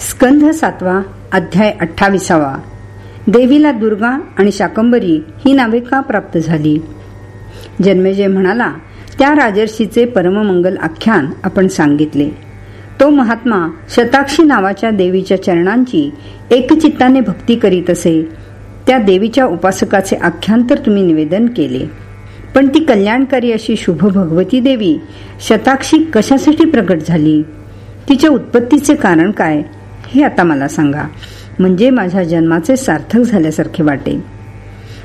स्कंध सातवा अध्याय अठ्ठावीसावा. देवीला दुर्गा आणि शाकंबरी ही नावे का प्राप्त झाली? जन्मेजय म्हणाला त्या राजर्षीचे परममंगल आख्यान आपण सांगितले. तो महात्मा शताक्षी नावाच्या देवीच्या चरणांची एकचित्ताने भक्ती करीत असे. त्या देवीच्या उपासकाचे आख्यान तर तुम्ही निवेदन केले. पण ती कल्याणकारी अशी शुभ भगवती देवी शताक्षी कशासाठी प्रकट झाली? तिच्या उत्पत्तीचे कारण काय? हे आता मला सांगा. म्हणजे माझ्या जन्माचे सार्थक झाल्यासारखे वाटे.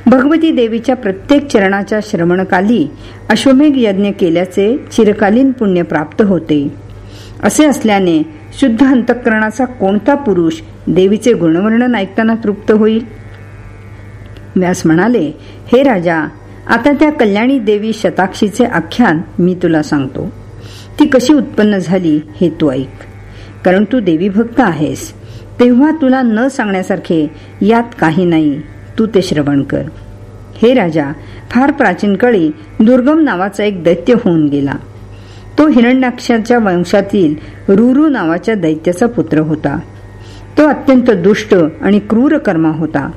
भगवती देवीच्या प्रत्येक चरणाच्या श्रवणकाली अश्वमेघ यज्ञ केल्याचे चिरकालीन पुण्य प्राप्त होते. असे असल्याने शुद्ध अंतःकरणाचा कोणता पुरुष देवीचे गुणवर्णन ऐकताना तृप्त होईल? व्यास म्हणाले हे राजा आता त्या कल्याणी देवी शताक्षीचे आख्यान मी तुला सांगतो. ती कशी उत्पन्न झाली हे तू ऐक. कारण तू देवी भक्त आहेस. तेव्हा तुला न सांगण्यासारखे यात काही नाही. तू ते श्रवण कर. हे राजा फार प्राचीन काळी दुर्गम नावाचा एक दैत्य होऊन गेला. तो हिरण्याक्षाच्या वंशातील रुरू नावाच्या दैत्याचा पुत्र होता. तो अत्यंत दुष्ट आणि क्रूर कर्मा होता.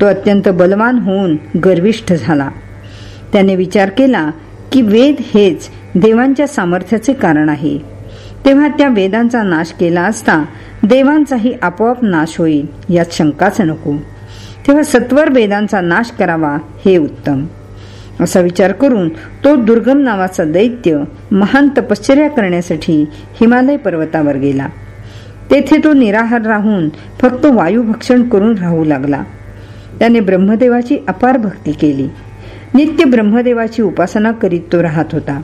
तो अत्यंत बलवान होऊन गर्विष्ठ झाला. त्याने विचार केला की वेद हेच देवांच्या सामर्थ्याचे कारण आहे. तेव्हा त्या वेदांचा नाश केला असता देवांचाही आपोआप नाश होईल यात शंकाच नको. तेव्हा सत्वर वेदांचा नाश करावा हे उत्तम. असा विचार करून तो दुर्गम नावाचा दैत्य महान तपश्चर्या करण्यासाठी हिमालय पर्वतावर गेला. तेथे तो निराहार राहून फक्त वायुभक्षण करून राहू लागला. त्याने ब्रह्मदेवाची अपार भक्ती केली. नित्य ब्रह्मदेवाची उपासना करीत तो राहत होता.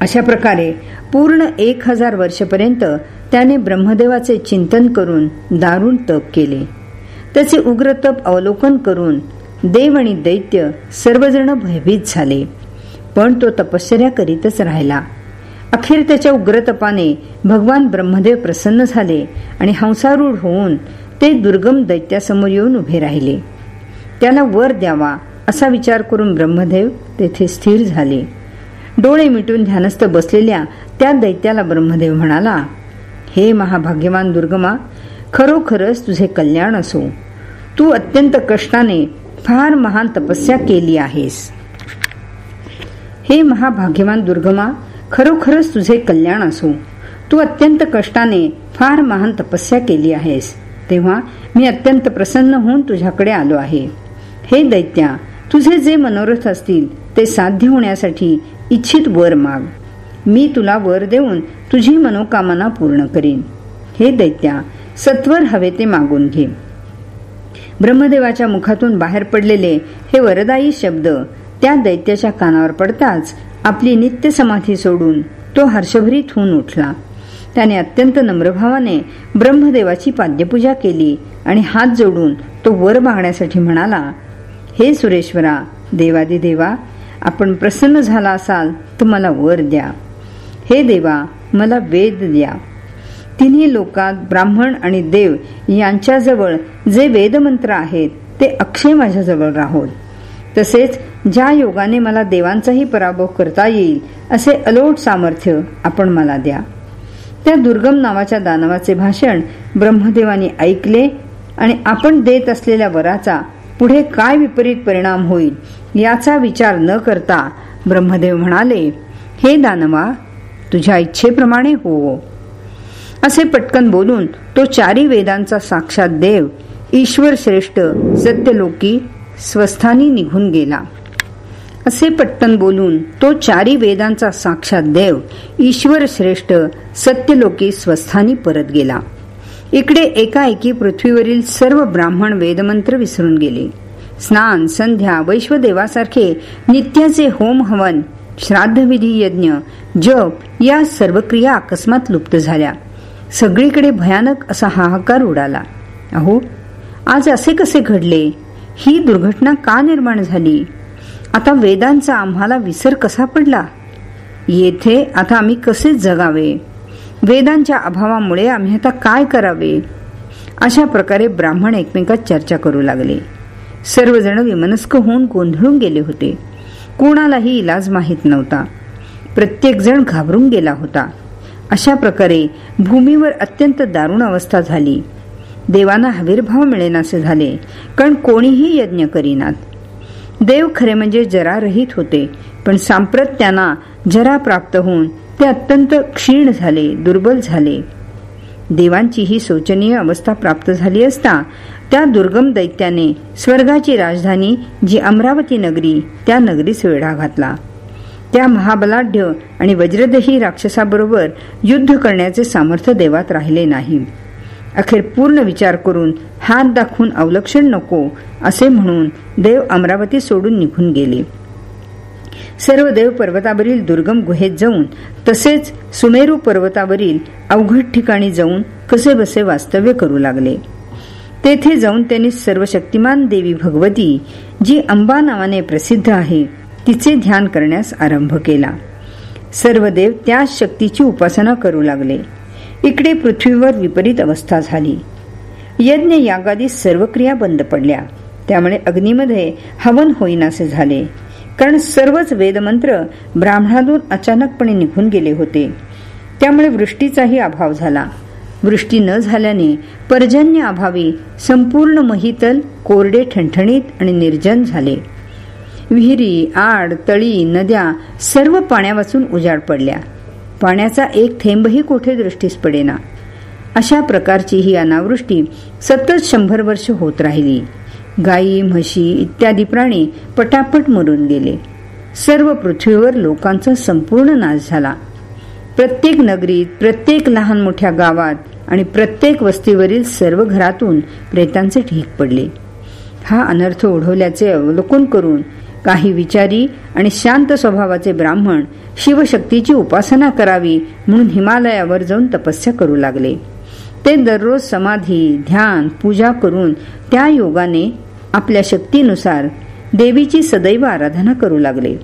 अशा प्रकारे पूर्ण एक हजार वर्षपर्यंत त्याने ब्रह्मदेवाचे चिंतन करून दारुण तप केले. त्याचे उग्र तप अवलोकन करून देव आणि दैत्य सर्वजण भयभीत झाले. पण तो तपश्चर्या करीतच राहिला. अखेर त्याच्या उग्रतपाने भगवान ब्रह्मदेव प्रसन्न झाले आणि हंसारूढ होऊन ते दुर्गम दैत्यासमोर येऊन उभे राहिले. त्याला वर द्यावा असा विचार करून ब्रह्मदेव तेथे स्थिर झाले. डोळे मिटून ध्यानस्थ बसलेल्या त्या दैत्याला ब्रह्मदेव म्हणाला हे महाभाग्यवान दुर्गमा खरोखरच तुझे कल्याण असो. तू अत्यंत कष्टाने फार महान तपस्या केली आहेस. हे महाभाग्यवान दुर्गमा खरोखरच तुझे कल्याण असो. तू अत्यंत कष्टाने फार महान तपस्या केली आहेस. तेव्हा मी अत्यंत प्रसन्न होऊन तुझ्याकडे आलो आहे. हे दैत्या तुझे जे मनोरथ असतील ते साध्य होण्यासाठी इच्छित वर माग. मी तुला वर देऊन तुझी मनोकामना पूर्ण करीन. हे दैत्या सत्वर हवे ते मागून घे. ब्रह्मदेवाच्या मुखातून बाहेर पडलेले हे वरदायी शब्द त्या दैत्याच्या कानावर पडताच आपली नित्य समाधी सोडून तो हर्षभरीत होऊन उठला. त्याने अत्यंत नम्रभावाने ब्रह्मदेवाची पाद्यपूजा केली आणि हात जोडून तो वर मागण्यासाठी म्हणाला हे सुरेश्वरा देवादिदेवा देवा आपण प्रसन्न झाला असाल तर मला वर द्या. हे देवा मला वेद द्या. तिन्ही लोकात ब्राह्मण आणि देव यांच्याजवळ जे वेदमंत्र आहेत ते अक्षय माझ्याजवळ राहोत. तसेच ज्या योगाने मला देवांचाही पराभव करता येईल असे अलोट सामर्थ्य आपण मला द्या. त्या दुर्गम नावाच्या दानवाचे भाषण ब्रह्मदेवाने ऐकले आणि आपण देत असलेल्या वराचा पुढे काय विपरीत परिणाम होईल याचा विचार न करता ब्रह्मदेव म्हणाले हे दानवा तुझ्या इच्छेप्रमाणे हो. असे पटकन बोलून तो चारी वेदांचा साक्षात देव ईश्वर श्रेष्ठ सत्यलोकी स्वस्थानी निघून गेला. असे पटकन बोलून तो चारी वेदांचा साक्षात देव ईश्वर श्रेष्ठ सत्यलोकी स्वस्थानी परत गेला. इकडे एकाएकी पृथ्वीवरील सर्व ब्राह्मण वेदमंत्र विसरून गेले. स्नान संध्या वैश्वदेवासारखे नित्याचे होम हवन श्राद्धविधी यज्ञ जप या सर्व क्रिया अकस्मात लुप्त झाल्या. सगळीकडे भयानक असा हाहाकार उडाला. अहो आज असे कसे घडले? ही दुर्घटना का निर्माण झाली? आता वेदांचा आम्हाला विसर कसा पडला? येथे आता आम्ही कसे जगावे? वेदांच्या अभावामुळे आम्ही आता काय करावे? अशा प्रकारे ब्राह्मण एकमेकात चर्चा करू लागले. सर्वजण विमनस्क होऊन गोंधळून गेले होते. कोणालाही इलाज माहीत नव्हता. प्रत्येक जण घाबरून गेला होता. अशा प्रकारे भूमीवर अत्यंत दारुण अवस्था झाली. देवांना हवीरभाव मिळेनासे झाले कारण कोणीही यज्ञ करीनात. देव खरे म्हणजे जरा रहित होते पण सांप्रत त्यांना जरा प्राप्त होऊन ते अत्यंत क्षीण झाले दुर्बल झाले. देवांची ही शोचनीय अवस्था प्राप्त झाली असता त्या दुर्गम दैत्याने स्वर्गाची राजधानी जी अमरावती नगरी त्या नगरीस वेढा घातला. त्या महाबलाढ्य आणि वज्रदही राक्षसाबरोबर युद्ध करण्याचे सामर्थ्य देवात राहिले नाही. अखेर पूर्ण विचार करून हात दाखवून अवलक्षण नको असे म्हणून देव अमरावती सोडून निघून गेले. सर्व देव पर्वतावरील दुर्गम गुहेत जाऊन तसेच सुमेरू पर्वतावरील अवघड ठिकाणी जाऊन कसे बसे वास्तव्य करू लागले. तेथे जाऊन त्यांनी सर्व शक्तिमान देवी भगवती जी अंबा नावाने प्रसिद्ध आहे तिचे ध्यान करण्यास आरंभ केला. सर्व देव त्या शक्तीची उपासना करू लागले. इकडे पृथ्वीवर विपरीत अवस्था झाली. यज्ञ यागादी सर्व क्रिया बंद पडल्या. त्यामुळे अग्नीमध्ये हवन होईनासे झाले. कारण सर्वच वेदमंत्र ब्राह्मणातून अचानकपणे निघून गेले होते. त्यामुळे वृष्टीचाही अभाव झाला. वृष्टी न झाल्याने पर्जन्य अभावी संपूर्ण महितल कोरडे ठणठणीत आणि निर्जन झाले. विहिरी आड तळी नद्या सर्व पाण्यावाचून उजाड पडल्या. पाण्याचा एक थेंबही कोठे दृष्टीस पडेना. अशा प्रकारची ही अनावृष्टी सतत शंभर वर्ष होत राहिली. गायी म्हशी इत्यादी प्राणी पटापट मरून गेले. सर्व पृथ्वीवर लोकांचा संपूर्ण नाश झाला. प्रत्येक नगरीत प्रत्येक लहान मोठ्या गावात आणि प्रत्येक वस्तीवरील सर्व घरातून प्रेतांचे ढीक पडले. हा अनर्थ ओढवल्याचे अवलोकन करून काही विचारी आणि शांत स्वभावाचे ब्राह्मण शिवशक्तीची उपासना करावी म्हणून हिमालयावर जाऊन तपस्या करू लागले. ते दररोज समाधी ध्यान पूजा करून त्या योगाने आपल्या शक्तीनुसार देवीची सदैव आराधना करू लागले.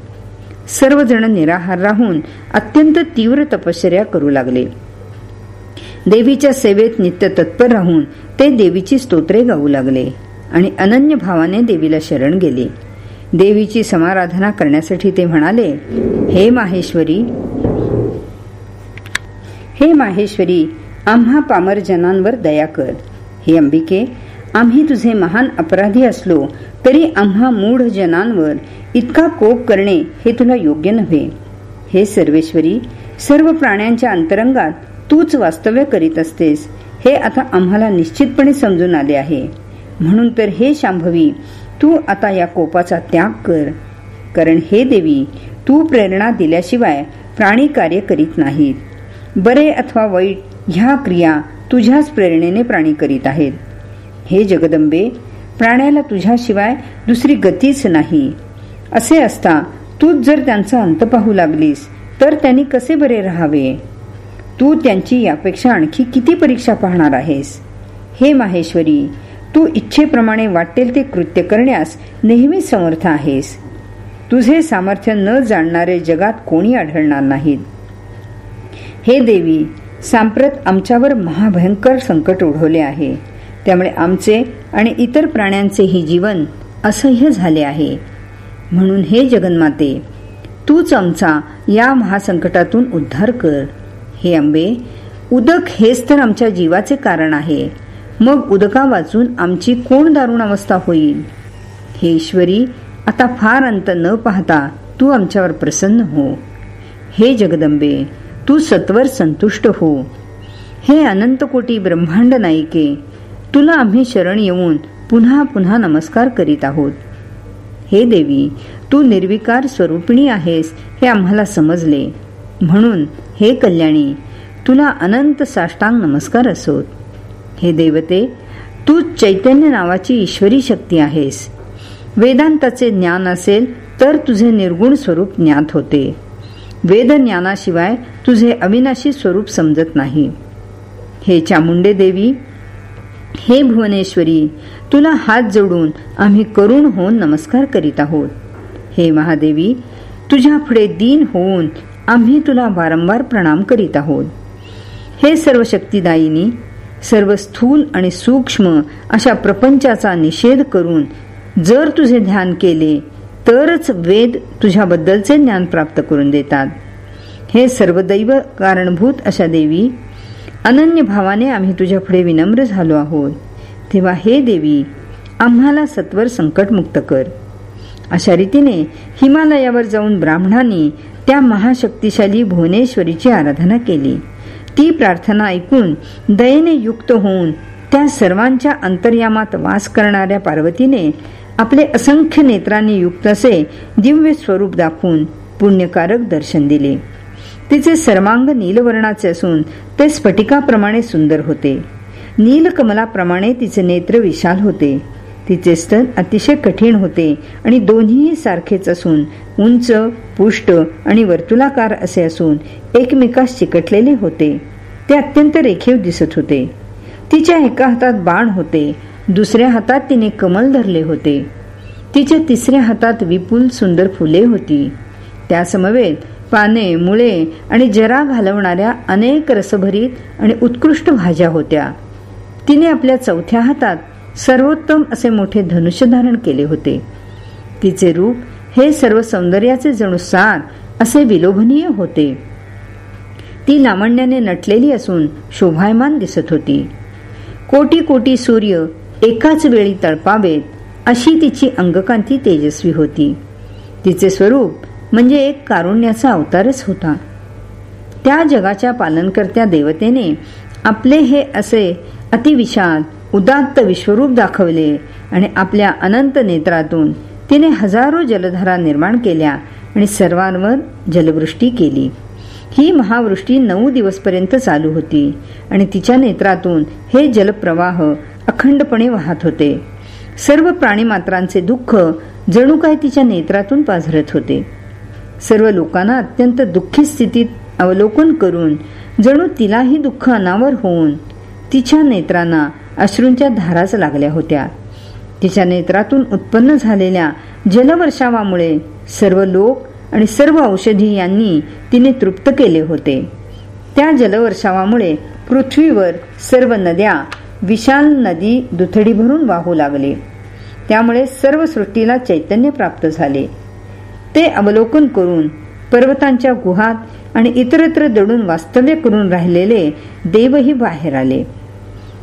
सर्वजण निराहार राहून अत्यंत तीव्र तपश्चर्या करू लागले. देवीच्या सेवेत नित्य तत्पर राहून ते देवीची स्तोत्रे गाऊ लागले आणि अनन्य भावाने देवीला शरण गेले. देवीची समाराधना करण्यासाठी ते म्हणाले हे माहेश्वरी हे माहेश्वरी आम्हा पामर जनांवर दया कर. हे अंबिके आम्ही तुझे महान अपराधी असलो तरी आम्हा मूढ जनांवर इतका कोप करणे हे तुला योग्य नव्हे. हे सर्वेश्वरी सर्व प्राण्यांच्या अंतरंगात तूच वास्तव्य करीत असतेस हे आता आम्हाला निश्चितपणे समजून आले आहे. म्हणून तर हे शांभवी तू आता या कोपाचा त्याग कर. कारण हे देवी तू प्रेरणा दिल्याशिवाय प्राणी कार्य करीत नाहीत. बरे अथवा वाईट ह्या क्रिया तुझ्याच प्रेरणेने प्राणी करीत आहेत. हे जगदंबे प्राण्याला तुझ्याशिवाय दुसरी गतीच नाही. असे असता तूच जर त्यांचा अंत पाहू लागलीस तर त्यांनी कसे बरे राहावे? तू त्यांची यापेक्षा आणखी किती परीक्षा पाहणार आहेस? हे माहेश्वरी तू इच्छेप्रमाणे वाटेल ते कृत्य करण्यास नेहमीच समर्थ आहेस. तुझे सामर्थ्य न जाणणारे जगात कोणी आढळणार नाहीत. हे देवी सांप्रत आमच्यावर महाभयंकर संकट ओढवले आहे. त्यामुळे आमचे आणि इतर प्राण्यांचेही जीवन असह्य झाले आहे. म्हणून हे जगन्माते तूच आमचा या महासंकटातून उद्धार कर. हे अंबे उदक हेच तर आमच्या जीवाचे कारण आहे. मग उदका वाचून आमची कोण दारुण अवस्था होईल? हे ईश्वरी आता फार अंत न पाहता तू आमच्यावर प्रसन्न हो. हे जगदंबे तू सत्वर संतुष्ट हो. हे अनंतकोटी ब्रह्मांड नायिके तुला आम्ही शरण येऊन पुन्हा पुन्हा नमस्कार करीत आहोत. हे देवी तू निर्विकार स्वरूपिणी आहेस हे आम्हाला समजले. म्हणून हे कल्याणी तुला अनंत साष्टांग नमस्कार असोत. हे देवते तू चैतन्य नावाची ईश्वरी शक्ती आहेस. वेदांताचे ज्ञान असेल तर तुझे निर्गुण स्वरूप ज्ञात होते. वेद ज्ञानाशिवाय तुझे अविनाशी स्वरूप समजत नाही. हे चामुंडे देवी हे भुवनेश्वरी तुला हात जोडून आम्ही करुण होऊन नमस्कार करीत आहोत. हे महादेवी तुझ्या पुढे दीन होऊन आम्ही तुला वारंवार प्रणाम करीत आहोत. हे सर्व शक्तिदायिनी सर्व स्थूल आणि सूक्ष्म अशा प्रपंचाचा निषेध करून जर तुझे ध्यान केले तरच वेद तुझ्याबद्दलचे ज्ञान प्राप्त करून देतात. हे सर्वदैव कारणभूत अशा देवी अनन्य भावाने आम्ही तुझ्या पुढे विनम्र झालो आहोत. तेव्हा हे देवी आम्हाला सत्वर संकटमुक्त कर. अशा रीतीने हिमालयावर जाऊन ब्राह्मणांनी त्या महाशक्तिशाली भुवनेश्वरीची आराधना केली. ती प्रार्थना ऐकून दयेने युक्त होऊन त्या सर्वांच्या अंतर्यामात वास करणाऱ्या पार्वतीने आपले असंख्य नेत्रांनी युक्त असे दिव्य स्वरूप दाखवून पुण्यकारक दर्शन दिले. तिचे सर्वांग नीलवर्णाचे असून ते स्फटिकाप्रमाणे सुंदर होते. नीलकमलाप्रमाणे तिचे नेत्र विशाल होते. तिचे स्तन अतिशय कठीण होते आणि दोन्हीही सारखेच असून उंच पुष्ट आणि वर्तुलाकार असे असून एकमेकास चिकटलेले होते. ते अत्यंत रेखीव दिसत होते. तिच्या एका हातात बाण होते. दुसऱ्या हातात तिने कमल धरले होते. तिच्या तिसऱ्या हातात विपुल सुंदर फुले होती. त्यासमवेत पाने मुळे आणि जरा घालवणाऱ्या अनेक रसभरीत आणि उत्कृष्ट भाज्या होत्या. तिने आपल्या चौथ्या हातात सर्वोत्तम असे मोठे धनुष्य धारण केले होते. तिचे रूप हे सर्व सौंदर्याचे जणू सार असे विलोभनीय होते. ती लावण्याने नटलेली असून शोभायमान दिसत होती. कोटी कोटी सूर्य एकाच वेळी तळपावेत अशी तिची अंगकांती तेजस्वी होती. तिचे स्वरूप म्हणजे एक कारुण्याचा अवतारच होता. त्या जगाच्या पालनकर्त्या देवतेने आपले हे असे अतिविशाल उदात्त विश्वरूप दाखवले आणि आपल्या अनंत नेत्रातून तिने हजारो जलधारा निर्माण केल्या आणि सर्वांवर जलवृष्टी केली. ही महावृष्टी नऊ दिवसपर्यंत चालू होती आणि तिच्या नेत्रातून हे जलप्रवाह अखंडपणे वाहत होते. सर्व प्राणीमात्रांचे दुःख जणू काय तिच्या नेत्रातून पाझरत होते. सर्व लोकांना अत्यंत दुःखी स्थितीत अवलोकन करून जणू तिलाही दुःख अनावर होऊन तिच्या नेत्रांना अश्रूंच्या धाराच लागल्या होत्या. तिच्या नेत्रातून उत्पन्न झालेल्या जलवर्षावामुळे सर्व लोक आणि सर्व औषधी यांनी तिने तृप्त केले होते. त्या जलवर्षावामुळे पृथ्वीवर सर्व नद्या विशाल नदी दुथडी भरून वाहू लागले. त्यामुळे सर्व सृष्टीला चैतन्य प्राप्त झाले. ते अवलोकन करून पर्वतांच्या गुहात आणि इतरत्र दडून वास्तव्य करून राहिलेले देवही बाहेर आले.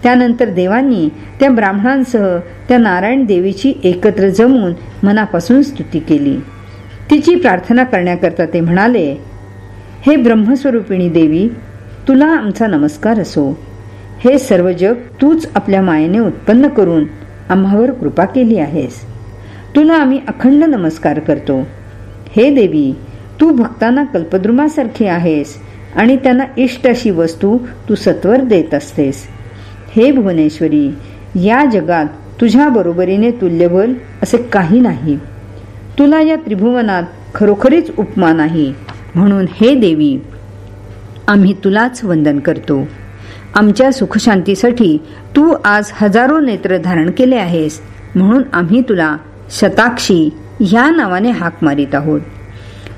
त्यानंतर देवांनी त्या ब्राह्मणांसह त्या नारायण देवीची एकत्र जमून मनापासून स्तुती केली. तिची प्रार्थना करण्याकरता ते म्हणाले हे ब्रह्मस्वरूपिणी देवी तुला आमचा नमस्कार असो. हे सर्व जग तूच आपल्या मायेने उत्पन्न करून आम्हावर कृपा केली आहेस. तुला आम्ही अखंड नमस्कार करतो. हे देवी तू भक्तांना कल्पद्रुमासारखी आहेस आणि त्यांना इष्ट अशी वस्तू तू सत्वर देत असतेस. हे भुवनेश्वरी या जगात तुझ्या बरोबरीने तुल्यबल असे काही नाही. तुला या त्रिभुवनात खरोखरीच उपमा नाही. म्हणून हे देवी आम्ही तुलाच वंदन करतो. आमच्या सुखशांतीसाठी तू आज हजारो नेत्र धारण केले आहेस. म्हणून आम्ही तुला शताक्षी ह्या नावाने हाक मारित आहोत.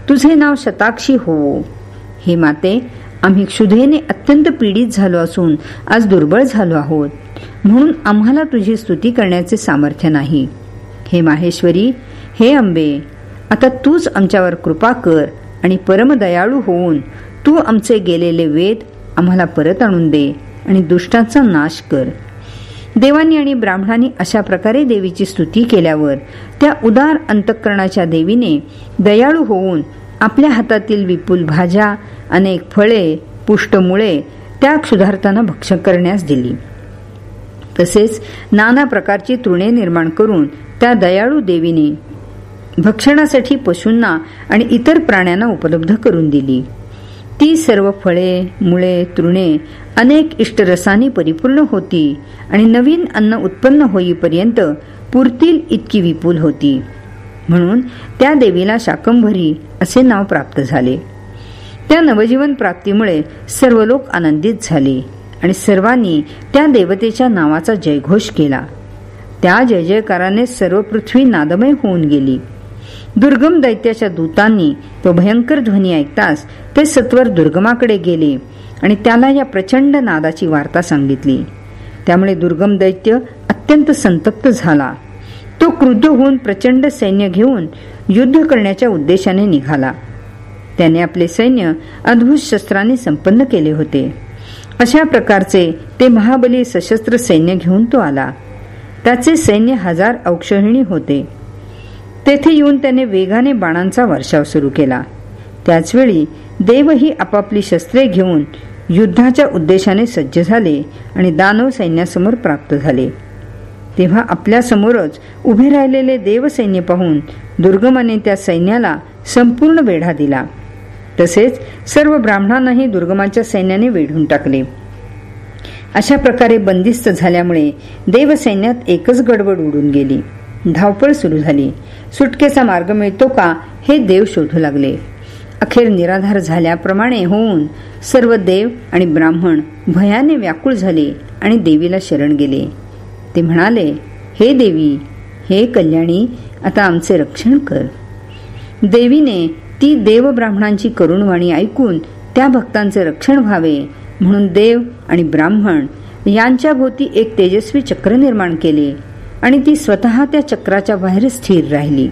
तुझे नाव शताक्षी हो. हे माते आम्ही क्षुधेने अत्यंत पीडित झालो असून आज दुर्बळ झालो आहोत. म्हणून आम्हाला तुझी स्तुती करण्याचे सामर्थ्य नाही. हे माहेश्वरी हे अंबे आता तूच आमच्यावर कृपा कर आणि परमदयाळू होऊन तू आमचे गेलेले वेद आम्हाला परत आणून दे आणि दुष्टांचा नाश कर. देवांनी आणि ब्राह्मणांनी अशा प्रकारे देवीची स्तुती केल्यावर त्या उदार अंतःकरणाच्या देवीने दयाळू होऊन आपल्या हातातील विपुल भाज्या अनेक फळे पुष्टमुळे त्या क्षुधार्थांना भक्षण करण्यास दिली. तसेच नाना प्रकारची तृणे निर्माण करून त्या दयाळू देवीने भक्षणासाठी पशूंना आणि इतर प्राण्यांना उपलब्ध करून दिली. ती सर्व फळे मुळे तृणे अनेक इष्टरसानी परिपूर्ण होती आणि नवीन अन्न उत्पन्न होईपर्यंत पुरतील इतकी विपुल होती. म्हणून त्या देवीला शाकंभरी असे नाव प्राप्त झाले. त्या नवजीवन प्राप्तीमुळे सर्व लोक आनंदित झाले आणि सर्वांनी त्या देवतेच्या नावाचा जयघोष केला. त्या जय जयकाराने सर्व पृथ्वी नादमय होऊन गेली. दुर्गम दैत्याच्या दूतांनी तो भयंकर ध्वनी ऐकताच ते सत्वर दुर्गमाकडे गेले आणि त्याला या प्रचंड नादाची वार्ता सांगितली. त्यामुळे दुर्गम दैत्य अत्यंत संतप्त झाला. तो क्रुद्ध होऊन प्रचंड सैन्य घेऊन युद्ध करण्याच्या उद्देशाने निघाला. त्याने आपले सैन्य अद्भुत शस्त्राने संपन्न केले होते. अशा प्रकारचे ते महाबली सशस्त्र सैन्य घेऊन तो आला. त्याचे सैन्य हजार औक्षहिणी होते. तेथे येऊन त्याने वेगाने बाणांचा वर्षाव सुरू केला. त्याचवेळी देवही आपापली शस्त्रे घेऊन युद्धाच्या उद्देशाने सज्ज झाले आणि दानव सैन्यासमोर प्राप्त झाले. तेव्हा आपल्या समोरच उभे राहिलेले देवसैन्य पाहून दुर्गमाने त्या सैन्याला संपूर्ण वेढा दिला. तसेच सर्व ब्राह्मणांनाही दुर्गमाच्या सैन्याने वेढून टाकले. अशा प्रकारे बंदिस्त झाल्यामुळे देवसैन्यात एकच गडबड उडून गेली. धावपळ सुरू झाली. सुटकेचा मार्ग मिळतो का हे देव शोधू लागले. अखेर निराधार झाल्याप्रमाणे होऊन सर्व देव आणि ब्राह्मण भयाने व्याकुळ झाले आणि देवीला शरण गेले. ते म्हणाले हे देवी हे कल्याणी आता आमचे रक्षण कर. देवीने ती देव ब्राह्मणांची करुणवाणी ऐकून त्या भक्तांचे रक्षण व्हावे म्हणून देव आणि ब्राह्मण यांच्या भोवती एक तेजस्वी चक्र निर्माण केले. आणि ती स्वतः त्या चक्राच्या बाहेर स्थिर राहिली.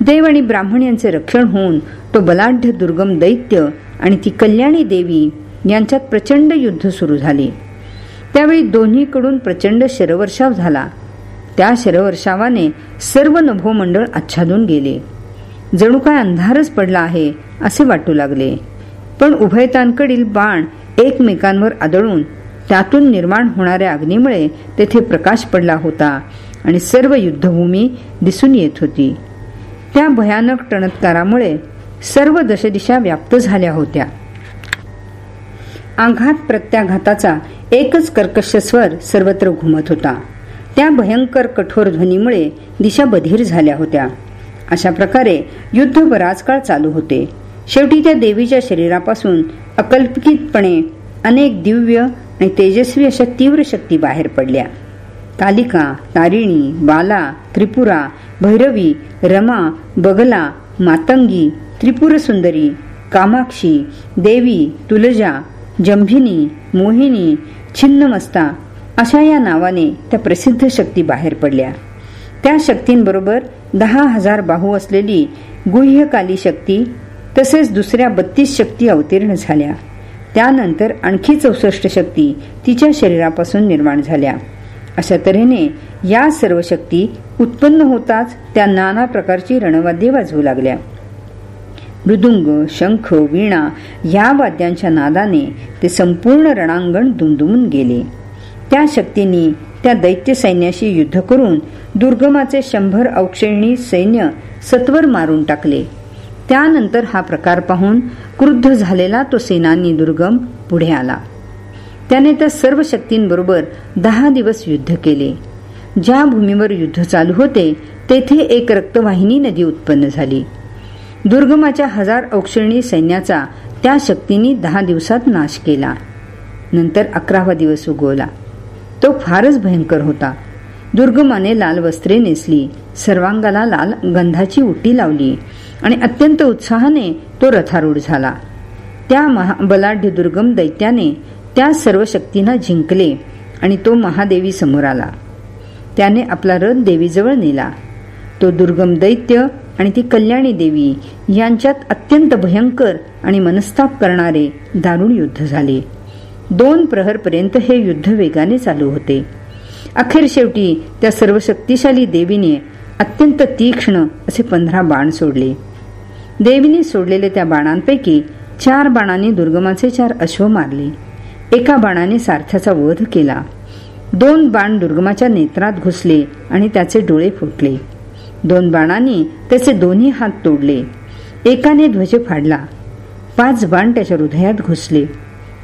देव आणि ब्राह्मण यांचे रक्षण होऊन तो बलाढ्य दुर्गम दैत्य आणि ती कल्याणी देवी यांच्यात प्रचंड युद्ध सुरू झाले. त्यावेळी दोन्हीकडून प्रचंड शरवर्षाव झाला. त्या शरवर्षावाने सर्व नभोमंडळ आच्छादून गेले. जणू काय अंधारच पडला आहे असे वाटू लागले. पण उभयतांकडील बाण एकमेकांवर आदळून त्यातून निर्माण होणाऱ्या अग्नीमुळे तेथे प्रकाश पडला होता आणि सर्व युद्धभूमी दिसून येत होती. त्या भयानक टणत्कारामुळे सर्व दशदिशा व्याप्त झाल्या होत्या. आघात प्रत्याघाताचा एकच कर्कश स्वर सर्वत्र घुमत होता. त्या भयंकर कठोर ध्वनीमुळे दिशा बधीर झाल्या होत्या. अशा प्रकारे युद्ध बराच काळ चालू होते. शेवटी त्या देवीच्या शरीरापासून अकल्पितपणे अनेक दिव्य आणि तेजस्वी अशा तीव्र शक्ती बाहेर पडल्या. कालिका तारिणी बाला त्रिपुरा भैरवी रमा बगला मातंगी त्रिपुर सुंदरी कामाक्षी देवी तुलजा जंभिनी मोहिनी छिन्नमस्ता अशा या नावाने त्या प्रसिद्ध शक्ती बाहेर पडल्या. त्या शक्तींबरोबर दहा हजार बाहू असलेली गुह्यकाली शक्ती तसेच दुसऱ्या बत्तीस शक्ती अवतीर्ण झाल्या. त्यानंतर आणखी चौसष्ट शक्ती तिच्या शरीरापासून निर्माण झाल्या. अशा तऱ्हेने या सर्व शक्ती उत्पन्न होताच त्या नाना प्रकारची रणवाद्ये वाजवू लागल्या. मृदुंग शंख वीणा या वाद्यांच्या नादाने ते संपूर्ण रणांगण दुमदुमून गेले. त्या शक्तींनी त्या दैत्य सैन्याशी युद्ध करून दुर्गमाचे शंभर औक्षणी सैन्य सत्वर मारून टाकले. त्यानंतर हा प्रकार पाहून क्रुद्ध झालेला तो सेनानी दुर्गम पुढे आला. त्याने त्या सर्व शक्तींबरोबर दहा दिवस युद्ध केले. ज्या भूमीवर युद्ध चालू होते तेथे एक रक्तवाहिनी नदी उत्पन्न झाली. दुर्गमाच्या हजार औक्षणी सैन्याचा त्या शक्तींनी दहा दिवसात नाश केला. नंतर अकरावा दिवस उगवला. तो फारच भयंकर होता. दुर्गमाने लाल वस्त्रे नेसली. सर्वांगाला लाल गंधाची उटी लावली. आणि अत्यंत उत्साहाने तो रथारूढ झाला. त्या बलाढ्य दुर्गम दैत्याने त्या सर्व शक्तींना जिंकले आणि तो महादेवी समोर आला. त्याने आपला रथ देवीजवळ नेला. तो दुर्गम दैत्य आणि ती कल्याणी देवी यांच्यात अत्यंत भयंकर आणि मनस्ताप करणारे दारुण युद्ध झाले. दोन प्रहरपर्यंत हे युद्ध वेगाने चालू होते. अखेर शेवटी त्या सर्व शक्तिशाली देवीने अत्यंत तीक्ष्ण असे पंधरा बाण सोडले. देवीने सोडलेले त्या बाणांपैकी चार बाणांनी दुर्गमाचे चार अश्व मारले. एका बाणाने सारथ्याचा वध केला. दोन बाण दुर्गमाच्या नेत्रात घुसले आणि त्याचे डोळे फुटले. दोन बाणांनी त्याचे दोन्ही हात तोडले. एकाने ध्वज फाडला. पाच बाण त्याच्या हृदयात घुसले.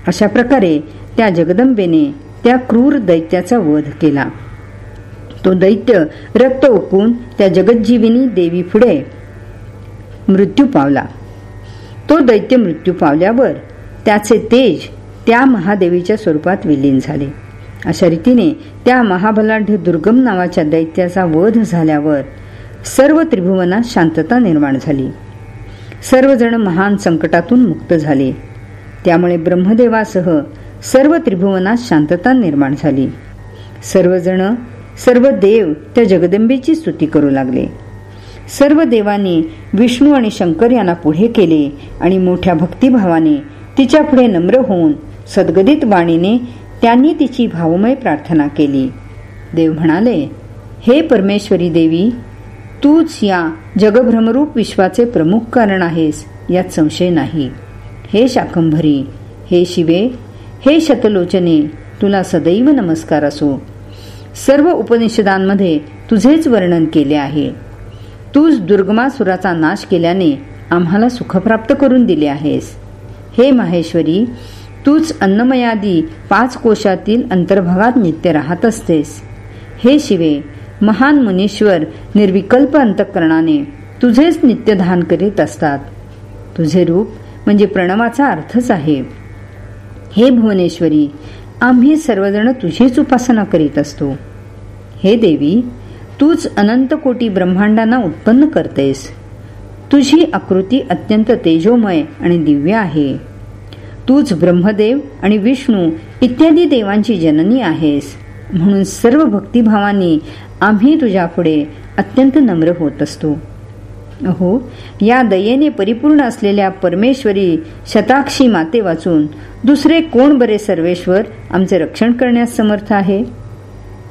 अशा प्रकारे त्या जगदंबेने त्या क्रूर दैत्याचा वध केला. तो दैत्य रक्त ओकून त्या जगज्जीविनी देवी पुढे मृत्यू पावला. तो दैत्य मृत्यू पावल्यावर त्याचे तेज त्या महादेवीच्या स्वरूपात विलीन झाले. अशा रीतीने त्या महाबलाढ्य दुर्गम नावाच्या दैत्याचा वध झाल्यावर सर्व त्रिभुवनात शांतता निर्माण झाली. सर्वजण महान संकटातून मुक्त झाले. त्यामुळे ब्रह्मदेवासह सर्व त्रिभुवनात शांतता निर्माण झाली. सर्वजण सर्व देव त्या जगदंबेची स्तुती करू लागले. सर्व देवांनी विष्णू आणि शंकर यांना पुढे केले आणि मोठ्या भक्तिभावाने तिच्या पुढे नम्र होऊन सद्गदित वाणीने त्यांनी तिची भावमय प्रार्थना केली. देव म्हणाले हे परमेश्वरी देवी तूच या जगभ्रमरूप विश्वाचे प्रमुख कारण आहेस यात संशय नाही. हे शाकंभरी हे शिवे हे शतलोचने तुला सदैव नमस्कार असो. सर्व उपनिषदांमध्ये तुझेच वर्णन केले आहे. तूच दुर्गमासुराचा नाश केल्याने आम्हाला सुखप्राप्त करून दिले आहेस. हे माहेश्वरी तूच अन्नमयादी पाच कोशातील अंतर्भागात नित्य राहत असतेस. हे शिवे महान मुनीश्वर निर्विकल्प अंतकरणाने तुझेच नित्यधान करीत असतात. तुझे रूप म्हणजे प्रणवाचा अर्थच आहे हे भुवनेश्वरी आम्ही सर्वजण तुझीच उपासना करीत असतो. हे देवी तूच अनंत कोटी ब्रह्मांडांना उत्पन्न करतेस. तुझी आकृती अत्यंत तेजोमय आणि दिव्य आहे. तूच ब्रह्मदेव आणि विष्णू इत्यादी देवांची जननी आहेस. म्हणून सर्व भक्तिभावानी आम्ही तुझ्यापुढे अत्यंत नम्र होत असतो. अहो या दयेने परिपूर्ण असलेल्या परमेश्वरी शताक्षी माते वाचून दुसरे कोण बरे सर्वेश्वर आमचे रक्षण करण्यास समर्थ आहे?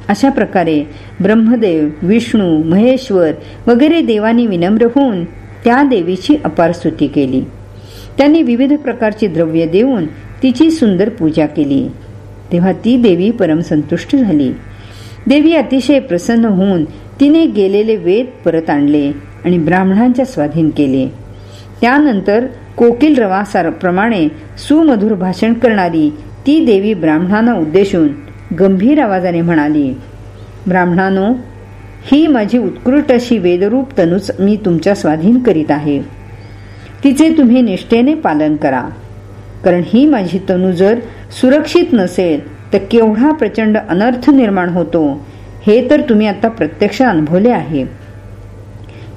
अशा प्रकारे ब्रह्मदेव विष्णू महेश्वर वगैरे देवांनी विनम्र होऊन त्या देवीची अपार स्तुती केली. त्यांनी विविध प्रकारची द्रव्य देऊन तिची सुंदर पूजा केली. तेव्हा ती देवी परमसंतुष्ट झाली. देवी अतिशय प्रसन्न होऊन तिने गेलेले वेद परत आणले आणि ब्राह्मणांच्या स्वाधीन केले. त्यानंतर कोकिल रवासाप्रमाणे सुमधुर भाषण करणारी ती देवी ब्राह्मणांना उद्देशून गंभीर आवाजाने म्हणाली ब्राह्मणानो ही माझी उत्कृष्ट अशी वेदरूप तनुच मी तुमच्या स्वाधीन करीत आहे. तिचे तुम्ही निष्ठेने पालन करा. कारण ही माझी तनु जर सुरक्षित नसेल तर केवढा प्रचंड अनर्थ निर्माण होतो हे तर तुम्ही आता प्रत्यक्ष अनुभवले आहे.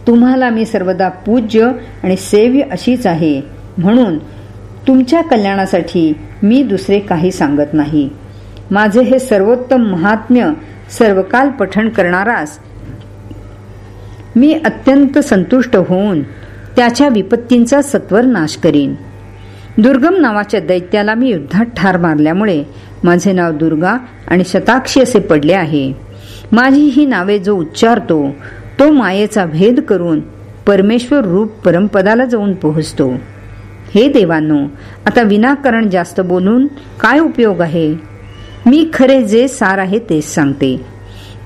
तुम्हाला मी सर्वदा पूज्य आणि सेव्य अशीच आहे. म्हणून तुमच्या कल्याणासाठी मी दुसरे काही सांगत नाही. माझे हे सर्वोत्तम महात्म्य सर्वकाल पठण करणारास मी अत्यंत संतुष्ट होऊन त्याच्या विपत्तींचा सत्वर नाश करीन. दुर्गम नावाच्या दैत्याला मी युद्धात ठार मारल्यामुळे माझे नाव दुर्गा आणि शताक्षी असे पडले आहे. माझी ही नावे जो उच्चारतो तो मायेचा भेद करून परमेश्वर रूप परमपदाला जाऊन पोहोचतो. हे देवांनो आता विनाकारण जास्त बोलून काय उपयोग आहे? मी खरे जे सार आहे तेच सांगते.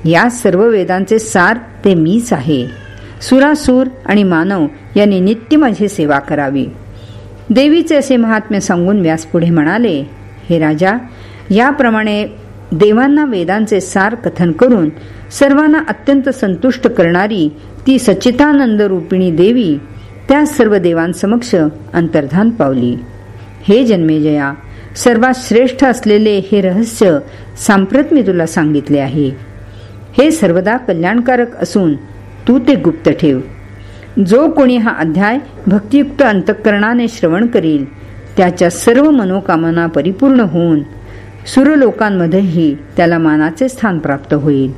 या सर्व वेदांचे सार ते मीच आहे. सुरासूर आणि मानव यांनी नित्य माझी सेवा करावी. देवीचे असे महात्म्य सांगून व्यास पुढे म्हणाले हे राजा याप्रमाणे देवांना वेदांचे सार कथन करून सर्वांना अत्यंत संतुष्ट करणारी ती सच्चितानंद रूपिणी देवी त्या सर्व देवांसमक्ष अंतर्धान पावली. हे जन्मेजया सर्वात श्रेष्ठ असलेले हे रहस्य सांप्रत मी तुला सांगितले आहे. हे सर्वदा कल्याणकारक असून तू ते गुप्त ठेव. जो कोणी हा अध्याय भक्तियुक्त अंतःकरणाने श्रवण करील त्याच्या सर्व मनोकामना परिपूर्ण होऊन सुरलोकांमध्येही त्याला मानाचे स्थान प्राप्त होईल.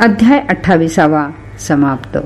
अध्याय अठ्ठावीसावा समाप्त.